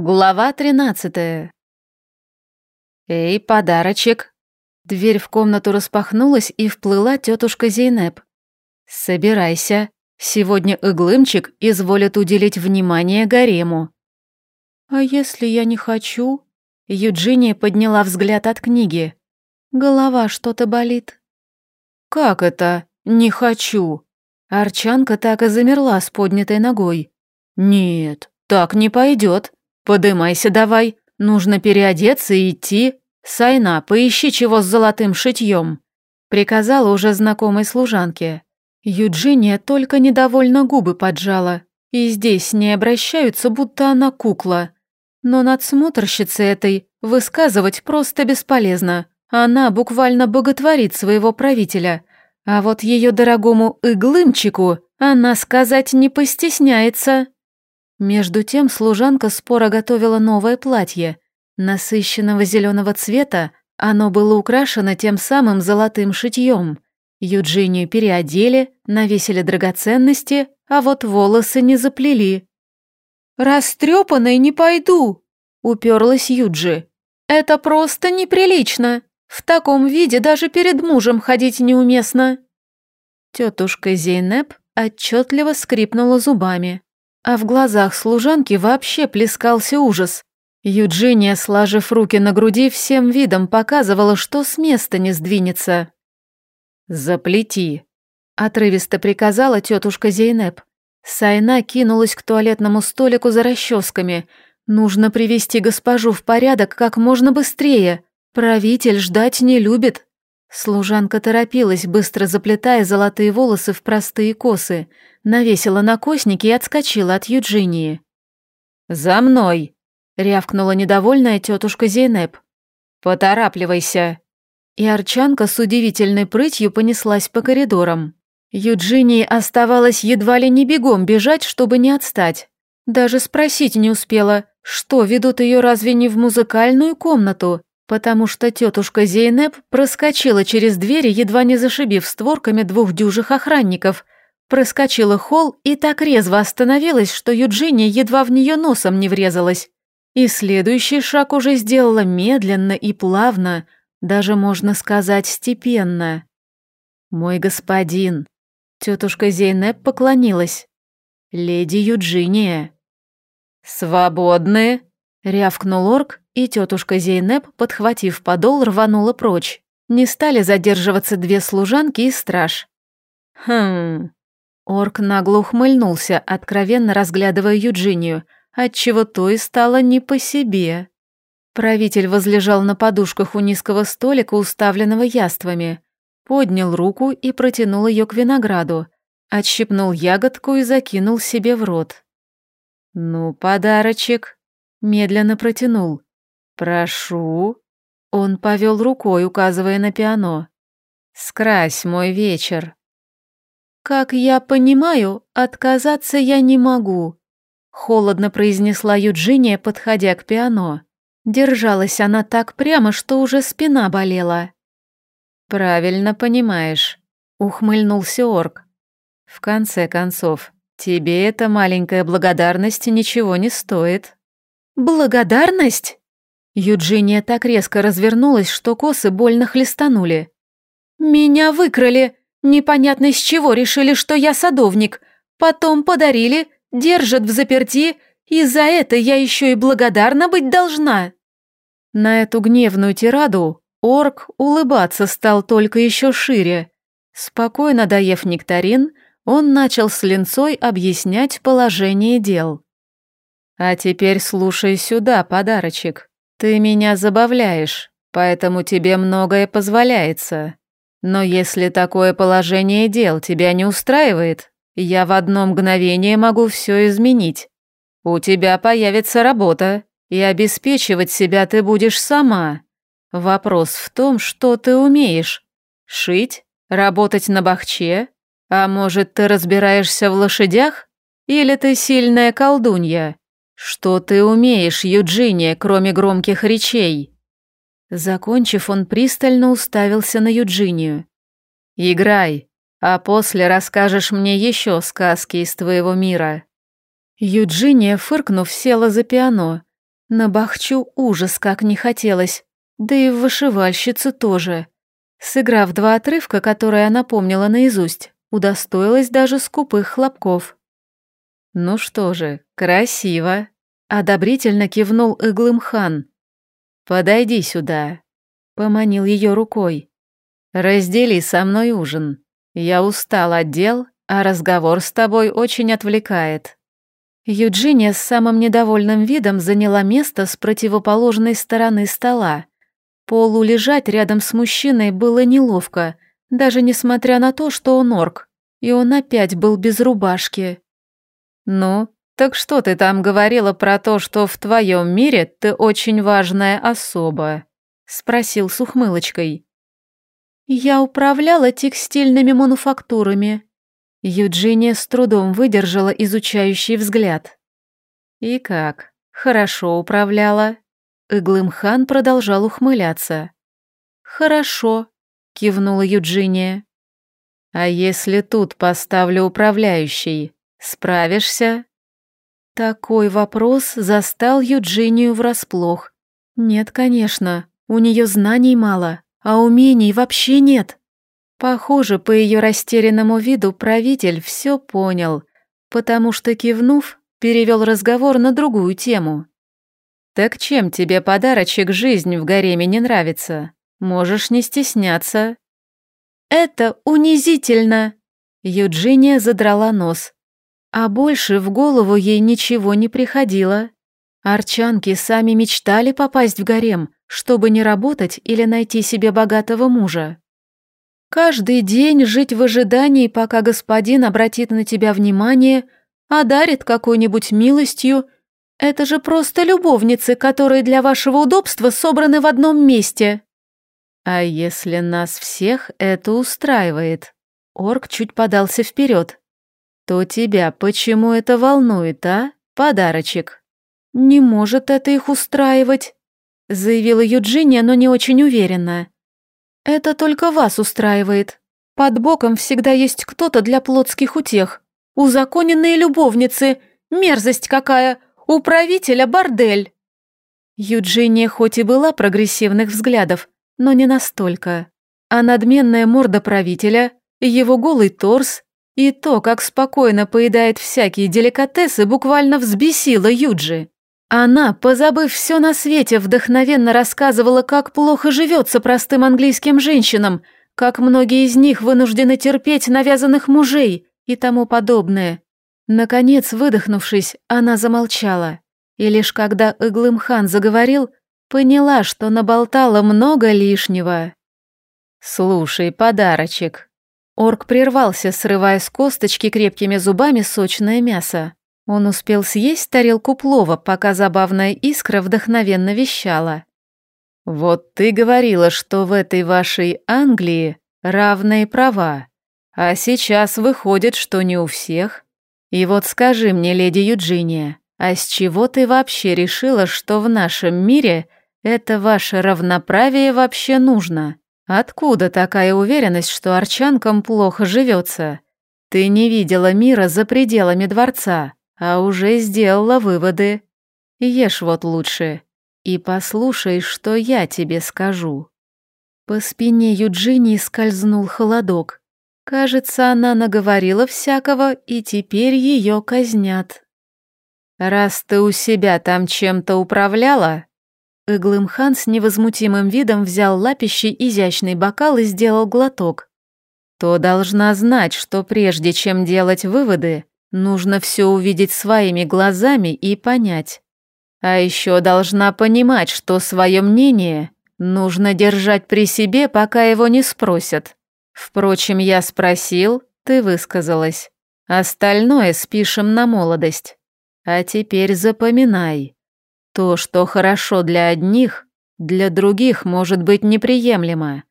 Глава тринадцатая. «Эй, подарочек!» Дверь в комнату распахнулась, и вплыла тетушка Зейнеп. «Собирайся. Сегодня Иглымчик изволит уделить внимание гарему». «А если я не хочу?» Юджиния подняла взгляд от книги. «Голова что-то болит». «Как это? Не хочу?» Арчанка так и замерла с поднятой ногой. «Нет, так не пойдет. «Подымайся давай, нужно переодеться и идти. Сайна, поищи чего с золотым шитьем», — приказала уже знакомой служанке. Юджиния только недовольно губы поджала, и здесь не обращаются, будто она кукла. Но надсмотрщице этой высказывать просто бесполезно. Она буквально боготворит своего правителя, а вот ее дорогому иглымчику она сказать не постесняется. Между тем служанка споро готовила новое платье. Насыщенного зеленого цвета оно было украшено тем самым золотым шитьем. Юджинию переодели, навесили драгоценности, а вот волосы не заплели. «Растрепанной не пойду!» — уперлась Юджи. «Это просто неприлично! В таком виде даже перед мужем ходить неуместно!» Тетушка Зейнеп отчетливо скрипнула зубами а в глазах служанки вообще плескался ужас. Юджиния, сложив руки на груди, всем видом показывала, что с места не сдвинется. «Заплети», — отрывисто приказала тетушка Зейнеп. Сайна кинулась к туалетному столику за расческами. Нужно привести госпожу в порядок как можно быстрее. Правитель ждать не любит. Служанка торопилась, быстро заплетая золотые волосы в простые косы, навесила на костники и отскочила от Юджинии. «За мной!» — рявкнула недовольная тетушка Зейнеп. «Поторапливайся!» И Арчанка с удивительной прытью понеслась по коридорам. Юджинии оставалось едва ли не бегом бежать, чтобы не отстать. Даже спросить не успела, что ведут ее разве не в музыкальную комнату, потому что тетушка Зейнеп проскочила через двери, едва не зашибив створками двух дюжих охранников, проскочила холл и так резво остановилась, что Юджиния едва в нее носом не врезалась. И следующий шаг уже сделала медленно и плавно, даже можно сказать степенно. «Мой господин», — тетушка Зейнеп поклонилась, — «леди Юджиния». «Свободны», — рявкнул орк и тетушка Зейнеп, подхватив подол, рванула прочь. Не стали задерживаться две служанки и страж. Хм. Орк нагло ухмыльнулся, откровенно разглядывая Юджинию, отчего то и стало не по себе. Правитель возлежал на подушках у низкого столика, уставленного яствами, поднял руку и протянул ее к винограду, отщипнул ягодку и закинул себе в рот. «Ну, подарочек», — медленно протянул. «Прошу». Он повел рукой, указывая на пиано. «Скрась мой вечер». «Как я понимаю, отказаться я не могу», — холодно произнесла Юджиния, подходя к пиано. Держалась она так прямо, что уже спина болела. «Правильно понимаешь», — ухмыльнулся орк. «В конце концов, тебе эта маленькая благодарность ничего не стоит». «Благодарность?» Юджиния так резко развернулась, что косы больно хлестанули. «Меня выкрали! Непонятно с чего решили, что я садовник. Потом подарили, держат в заперти, и за это я еще и благодарна быть должна!» На эту гневную тираду орк улыбаться стал только еще шире. Спокойно доев нектарин, он начал с линцой объяснять положение дел. «А теперь слушай сюда, подарочек. «Ты меня забавляешь, поэтому тебе многое позволяется. Но если такое положение дел тебя не устраивает, я в одно мгновение могу все изменить. У тебя появится работа, и обеспечивать себя ты будешь сама. Вопрос в том, что ты умеешь. Шить? Работать на бахче? А может, ты разбираешься в лошадях? Или ты сильная колдунья? «Что ты умеешь, Юджиния, кроме громких речей?» Закончив, он пристально уставился на Юджинию. «Играй, а после расскажешь мне еще сказки из твоего мира». Юджиния, фыркнув, села за пиано. На бахчу ужас как не хотелось, да и в вышивальщице тоже. Сыграв два отрывка, которые она помнила наизусть, удостоилась даже скупых хлопков. «Ну что же, красиво», — одобрительно кивнул Иглымхан. «Подойди сюда», — поманил ее рукой. «Раздели со мной ужин. Я устал от дел, а разговор с тобой очень отвлекает». Юджиния с самым недовольным видом заняла место с противоположной стороны стола. Полу лежать рядом с мужчиной было неловко, даже несмотря на то, что он орк, и он опять был без рубашки. «Ну, так что ты там говорила про то, что в твоем мире ты очень важная особа?» — спросил с ухмылочкой. «Я управляла текстильными мануфактурами», Юджиния с трудом выдержала изучающий взгляд. «И как? Хорошо управляла?» Иглымхан продолжал ухмыляться. «Хорошо», — кивнула Юджиния. «А если тут поставлю управляющий, справишься?» Такой вопрос застал Юджинию врасплох. «Нет, конечно, у нее знаний мало, а умений вообще нет». Похоже, по ее растерянному виду правитель все понял, потому что, кивнув, перевел разговор на другую тему. «Так чем тебе подарочек жизнь в гареме не нравится? Можешь не стесняться». «Это унизительно!» Юджиния задрала нос. А больше в голову ей ничего не приходило. Арчанки сами мечтали попасть в гарем, чтобы не работать или найти себе богатого мужа. Каждый день жить в ожидании, пока господин обратит на тебя внимание, одарит какой-нибудь милостью. Это же просто любовницы, которые для вашего удобства собраны в одном месте. А если нас всех это устраивает? Орк чуть подался вперед. То тебя почему это волнует, а, подарочек? Не может это их устраивать, заявила Юджиния, но не очень уверенно. Это только вас устраивает. Под боком всегда есть кто-то для плотских утех. Узаконенные любовницы. Мерзость какая. У правителя бордель. Юджиния хоть и была прогрессивных взглядов, но не настолько. А надменная морда правителя, его голый торс и то, как спокойно поедает всякие деликатесы, буквально взбесило Юджи. Она, позабыв все на свете, вдохновенно рассказывала, как плохо живется простым английским женщинам, как многие из них вынуждены терпеть навязанных мужей и тому подобное. Наконец, выдохнувшись, она замолчала. И лишь когда Иглымхан заговорил, поняла, что наболтала много лишнего. «Слушай, подарочек». Орк прервался, срывая с косточки крепкими зубами сочное мясо. Он успел съесть тарелку плова, пока забавная искра вдохновенно вещала. «Вот ты говорила, что в этой вашей Англии равные права, а сейчас выходит, что не у всех. И вот скажи мне, леди Юджиния, а с чего ты вообще решила, что в нашем мире это ваше равноправие вообще нужно? Откуда такая уверенность, что арчанкам плохо живется? Ты не видела мира за пределами дворца, а уже сделала выводы. Ешь вот лучше и послушай, что я тебе скажу». По спине Юджинии скользнул холодок. Кажется, она наговорила всякого, и теперь ее казнят. «Раз ты у себя там чем-то управляла...» Иглымхан с невозмутимым видом взял лапищий изящный бокал и сделал глоток. «То должна знать, что прежде чем делать выводы, Нужно все увидеть своими глазами и понять. А еще должна понимать, что свое мнение нужно держать при себе, пока его не спросят. Впрочем, я спросил, ты высказалась. Остальное спишем на молодость. А теперь запоминай. То, что хорошо для одних, для других может быть неприемлемо.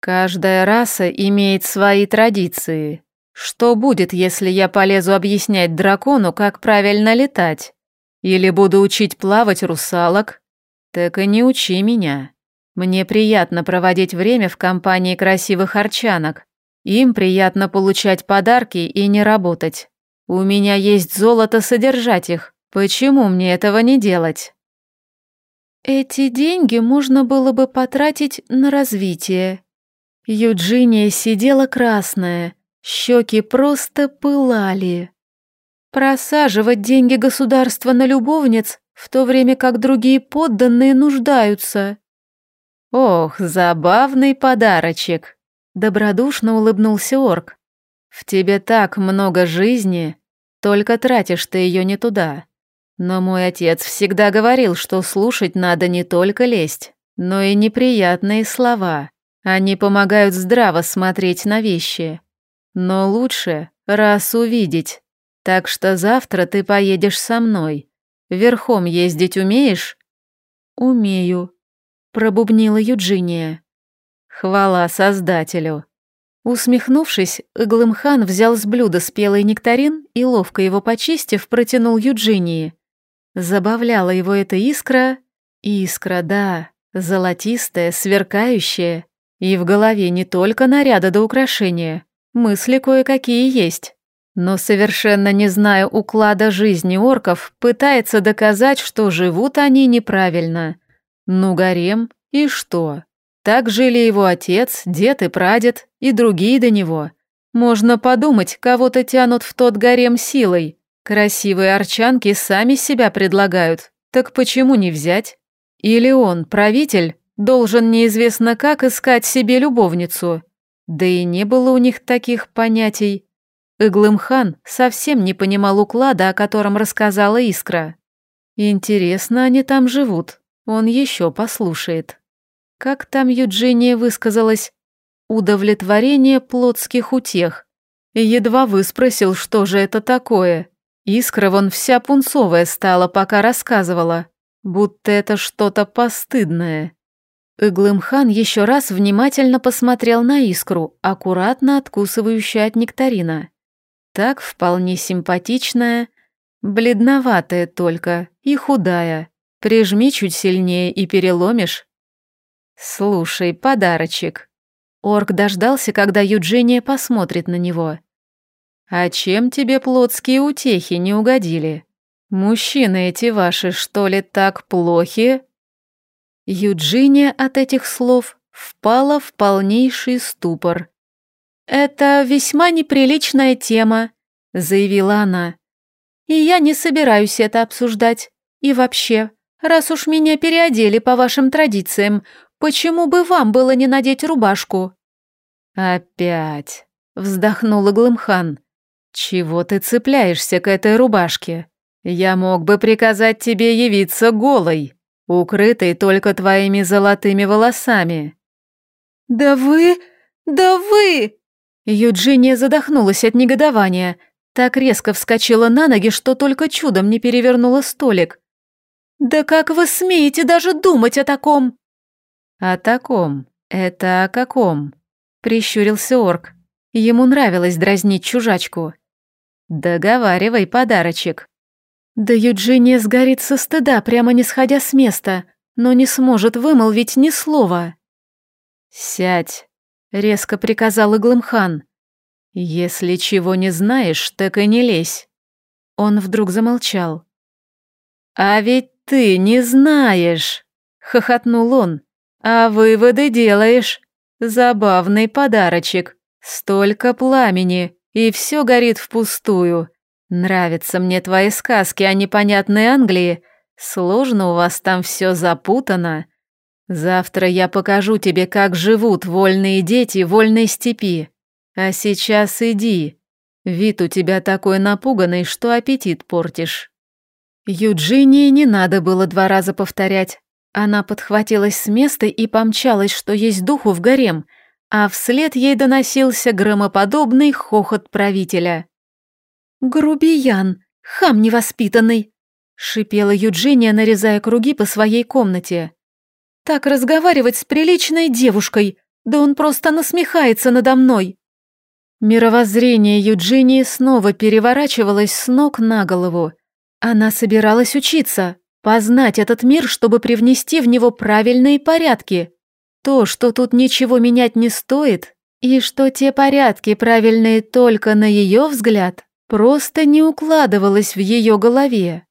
Каждая раса имеет свои традиции, что будет, если я полезу объяснять дракону, как правильно летать? Или буду учить плавать русалок? Так и не учи меня. Мне приятно проводить время в компании красивых арчанок. Им приятно получать подарки и не работать. У меня есть золото содержать их. Почему мне этого не делать? Эти деньги можно было бы потратить на развитие. Юджиния сидела красная, щеки просто пылали. Просаживать деньги государства на любовниц, в то время как другие подданные нуждаются. Ох, забавный подарочек, добродушно улыбнулся орк. В тебе так много жизни, только тратишь ты ее не туда. Но мой отец всегда говорил, что слушать надо не только лесть, но и неприятные слова. Они помогают здраво смотреть на вещи. Но лучше раз увидеть. Так что завтра ты поедешь со мной. Верхом ездить умеешь? Умею, пробубнила Юджиния. Хвала Создателю. Усмехнувшись, Иглымхан взял с блюда спелый нектарин и, ловко его почистив, протянул Юджинии. Забавляла его эта искра. Искра, да, золотистая, сверкающая. И в голове не только наряда до украшения, мысли кое-какие есть. Но совершенно не зная уклада жизни орков, пытается доказать, что живут они неправильно. Ну, гарем, и что? Так жили его отец, дед и прадед, и другие до него. Можно подумать, кого-то тянут в тот гарем силой, Красивые арчанки сами себя предлагают, так почему не взять? Или он, правитель, должен неизвестно как искать себе любовницу? Да и не было у них таких понятий. Иглымхан совсем не понимал уклада, о котором рассказала Искра. Интересно, они там живут, он еще послушает. Как там Юджиния высказалась? Удовлетворение плотских утех. Едва выспросил, что же это такое. Искра вон вся пунцовая стала, пока рассказывала, будто это что-то постыдное. Иглымхан еще раз внимательно посмотрел на искру, аккуратно откусывающую от нектарина. Так вполне симпатичная, бледноватая только и худая. Прижми чуть сильнее и переломишь. Слушай, подарочек. Орк дождался, когда Юджиния посмотрит на него. «А чем тебе плотские утехи не угодили? Мужчины эти ваши, что ли, так плохи?» Юджиния от этих слов впала в полнейший ступор. «Это весьма неприличная тема», — заявила она. «И я не собираюсь это обсуждать. И вообще, раз уж меня переодели по вашим традициям, почему бы вам было не надеть рубашку?» «Опять», — вздохнула Глымхан. «Чего ты цепляешься к этой рубашке? Я мог бы приказать тебе явиться голой, укрытой только твоими золотыми волосами». «Да вы... да вы...» Юджиния задохнулась от негодования, так резко вскочила на ноги, что только чудом не перевернула столик. «Да как вы смеете даже думать о таком?» «О таком? Это о каком?» — прищурился орк. Ему нравилось дразнить чужачку. «Договаривай, подарочек». Да Юджиния сгорит со стыда, прямо не сходя с места, но не сможет вымолвить ни слова. «Сядь», — резко приказал Иглымхан. «Если чего не знаешь, так и не лезь». Он вдруг замолчал. «А ведь ты не знаешь!» — хохотнул он. «А выводы делаешь. Забавный подарочек. Столько пламени и все горит впустую. Нравятся мне твои сказки о непонятной Англии. Сложно у вас там все запутано. Завтра я покажу тебе, как живут вольные дети вольной степи. А сейчас иди. Вид у тебя такой напуганный, что аппетит портишь». Юджинии не надо было два раза повторять. Она подхватилась с места и помчалась, что есть духу в гарем, а вслед ей доносился громоподобный хохот правителя. «Грубиян, хам невоспитанный!» — шипела Юджиния, нарезая круги по своей комнате. «Так разговаривать с приличной девушкой, да он просто насмехается надо мной!» Мировоззрение Юджинии снова переворачивалось с ног на голову. Она собиралась учиться, познать этот мир, чтобы привнести в него правильные порядки — то, что тут ничего менять не стоит, и что те порядки правильные только на ее взгляд, просто не укладывалось в ее голове.